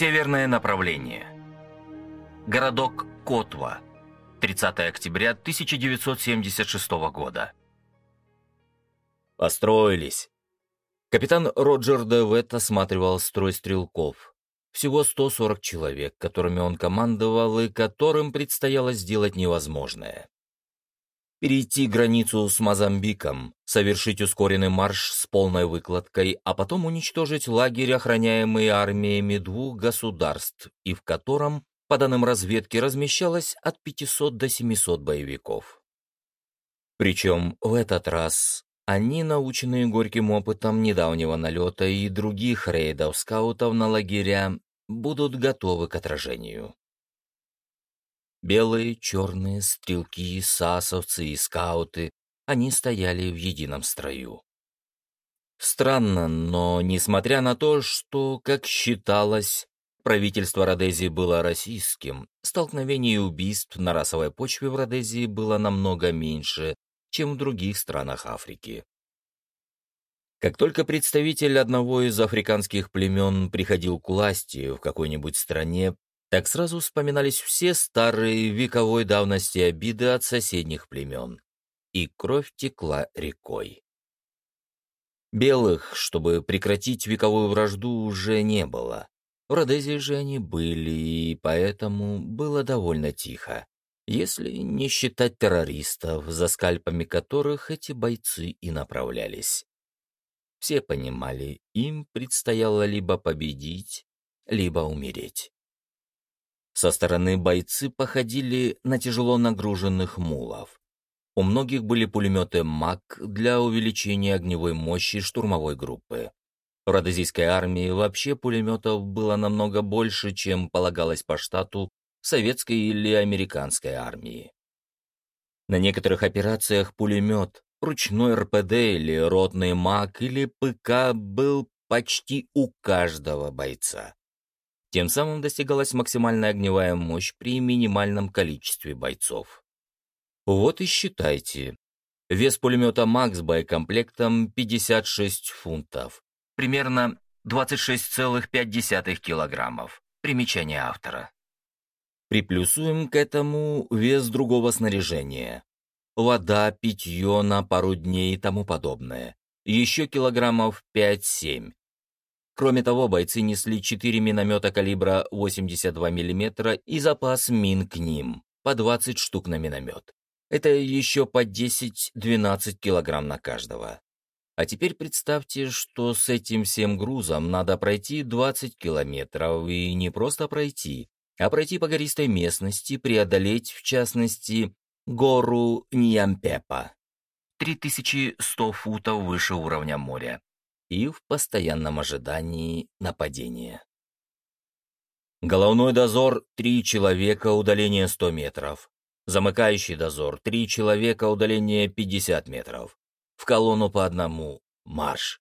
Северное направление. Городок Котва. 30 октября 1976 года. Построились. Капитан Роджер Девет осматривал строй стрелков. Всего 140 человек, которыми он командовал и которым предстояло сделать невозможное. Перейти границу с Мозамбиком, совершить ускоренный марш с полной выкладкой, а потом уничтожить лагерь, охраняемый армиями двух государств, и в котором по данным разведки, размещалось от 500 до 700 боевиков. Причем в этот раз они, наученные горьким опытом недавнего налета и других рейдов скаутов на лагеря, будут готовы к отражению. Белые, черные, стрелки, сасовцы и скауты, они стояли в едином строю. Странно, но несмотря на то, что, как считалось, Правительство Родезии было российским, столкновений и убийств на расовой почве в Родезии было намного меньше, чем в других странах Африки. Как только представитель одного из африканских племен приходил к власти в какой-нибудь стране, так сразу вспоминались все старые вековой давности обиды от соседних племен, и кровь текла рекой. Белых, чтобы прекратить вековую вражду, уже не было. В Родезии же они были, и поэтому было довольно тихо, если не считать террористов, за скальпами которых эти бойцы и направлялись. Все понимали, им предстояло либо победить, либо умереть. Со стороны бойцы походили на тяжело нагруженных мулов. У многих были пулеметы МАК для увеличения огневой мощи штурмовой группы. В родозийской армии вообще пулеметов было намного больше, чем полагалось по штату советской или американской армии. На некоторых операциях пулемет, ручной РПД или ротный МАК или ПК был почти у каждого бойца. Тем самым достигалась максимальная огневая мощь при минимальном количестве бойцов. Вот и считайте. Вес пулемета МАК с боекомплектом 56 фунтов, примерно 26,5 килограммов. Примечание автора. Приплюсуем к этому вес другого снаряжения. Вода, питье на пару дней и тому подобное. Еще килограммов 5-7. Кроме того, бойцы несли 4 миномета калибра 82 мм и запас мин к ним, по 20 штук на миномет. Это еще по 10-12 килограмм на каждого. А теперь представьте, что с этим всем грузом надо пройти 20 километров, и не просто пройти, а пройти по гористой местности, преодолеть, в частности, гору Ньямпепа, 3100 футов выше уровня моря, и в постоянном ожидании нападения. Головной дозор — три человека, удаление 100 метров. Замыкающий дозор — три человека, удаление 50 метров. В колонну по одному. Марш.